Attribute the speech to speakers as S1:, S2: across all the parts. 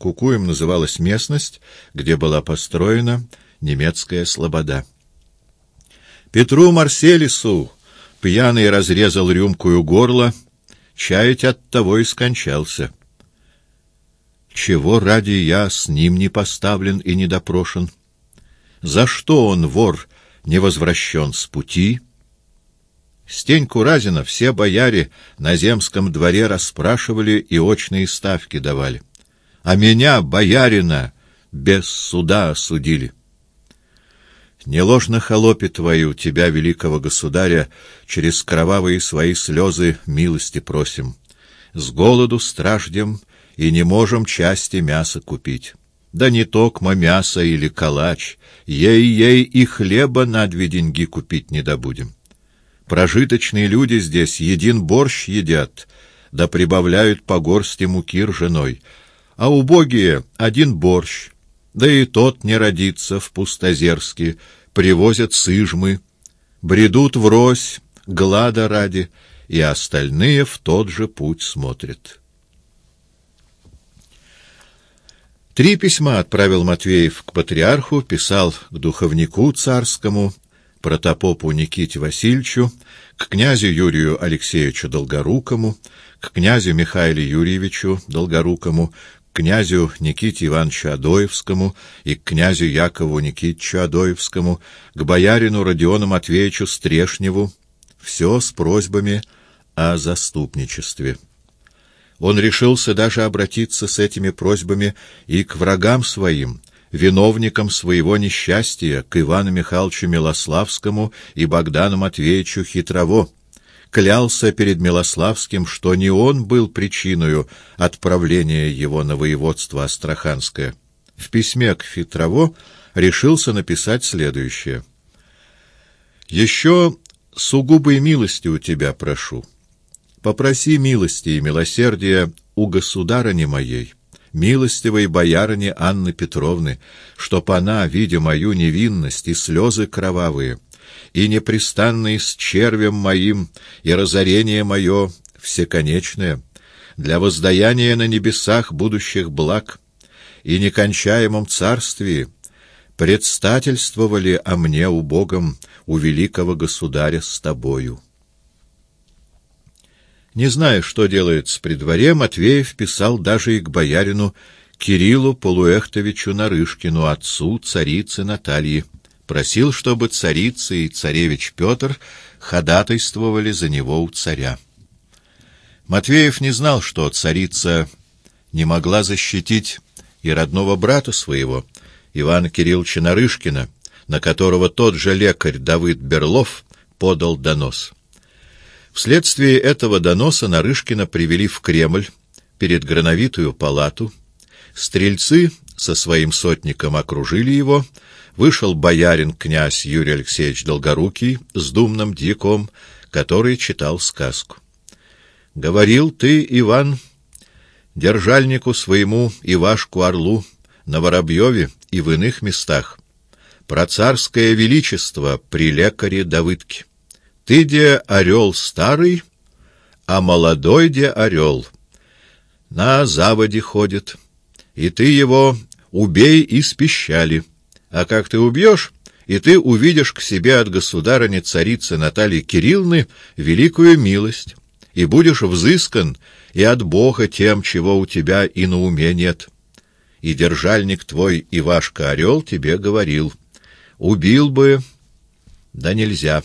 S1: Кукуем называлась местность, где была построена немецкая слобода. Петру Марселису пьяный разрезал рюмкую горло, чаять от того и скончался. Чего ради я с ним не поставлен и не допрошен? За что он, вор, не возвращен с пути? Стеньку Разина все бояре на земском дворе расспрашивали и очные ставки давали. А меня, боярина, без суда осудили. Не ложно холопе твою, тебя, великого государя, через кровавые свои слезы милости просим. С голоду страждем и не можем части мяса купить. Да не токмо мясо или калач, ей-ей и хлеба на две деньги купить не добудем. Прожиточные люди здесь един борщ едят, да прибавляют по горсти муки ржаной, а убогие один борщ, да и тот не родится в пустозерске, привозят сыжмы, бредут врозь, глада ради, и остальные в тот же путь смотрят. Три письма отправил Матвеев к патриарху, писал к духовнику царскому, протопопу Никите Васильевичу, к князю Юрию Алексеевичу Долгорукому, к князю Михаилу Юрьевичу Долгорукому, князю Никите Ивановичу Адоевскому и к князю Якову Никитичу Адоевскому, к боярину Родиону Матвеевичу Стрешневу, все с просьбами о заступничестве. Он решился даже обратиться с этими просьбами и к врагам своим, виновником своего несчастья, к Ивану Михайловичу Милославскому и Богдану Матвеевичу Хитрово, клялся перед Милославским, что не он был причиной отправления его на воеводство Астраханское. В письме к Хитрово решился написать следующее. «Еще сугубой милости у тебя прошу. Попроси милости и милосердия у государыни моей» милостивой боярыне Анны Петровны, чтоб она, видя мою невинность и слезы кровавые, и непрестанный с червем моим, и разорение мое всеконечное, для воздаяния на небесах будущих благ и некончаемом царствии, предстательствовали о мне у Богом, у великого государя с тобою. Не зная, что делается при дворе, Матвеев писал даже и к боярину Кириллу Полуэхтовичу Нарышкину, отцу царицы Натальи. Просил, чтобы царица и царевич Петр ходатайствовали за него у царя. Матвеев не знал, что царица не могла защитить и родного брата своего, Ивана Кирилловича Нарышкина, на которого тот же лекарь Давыд Берлов подал донос. Вследствие этого доноса Нарышкина привели в Кремль перед грановитую палату. Стрельцы со своим сотником окружили его. Вышел боярин князь Юрий Алексеевич Долгорукий с думным дьяком, который читал сказку. «Говорил ты, Иван, держальнику своему Ивашку Орлу на Воробьеве и в иных местах, про царское величество при лекаре Давыдке. Ты, де орел старый, а молодой, де орел, на заводе ходит, и ты его убей из пищали. А как ты убьешь, и ты увидишь к себе от государыни царицы Натальи Кирилловны великую милость, и будешь взыскан и от Бога тем, чего у тебя и на уме нет. И держальник твой Ивашка Орел тебе говорил, убил бы, да нельзя».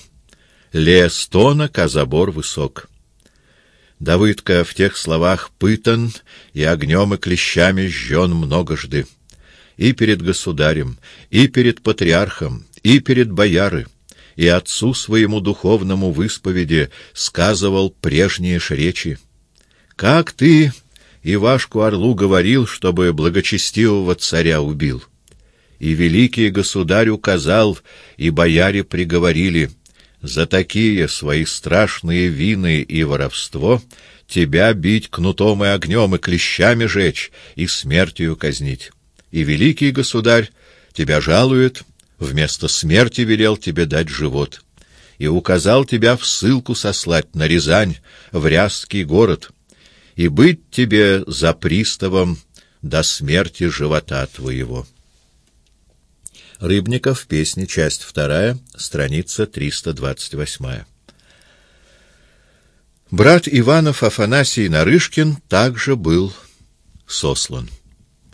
S1: Лес тонок, а забор высок. Давыдка в тех словах пытан, и огнем и клещами жжен многожды. И перед государем, и перед патриархом, и перед бояры, и отцу своему духовному в исповеди сказывал прежние ж речи. «Как ты, Ивашку Орлу, говорил, чтобы благочестивого царя убил?» И великий государь указал, и бояре приговорили — за такие свои страшные вины и воровство тебя бить кнутом и огнем и клещами жечь и смертью казнить и великий государь тебя жалует, вместо смерти велел тебе дать живот, и указал тебя в ссылку сослать на Рязань, в Рязский город, и быть тебе за приставом до смерти живота твоего». Рыбников, песни, часть вторая, страница 328. Брат Иванов Афанасий Нарышкин также был сослан.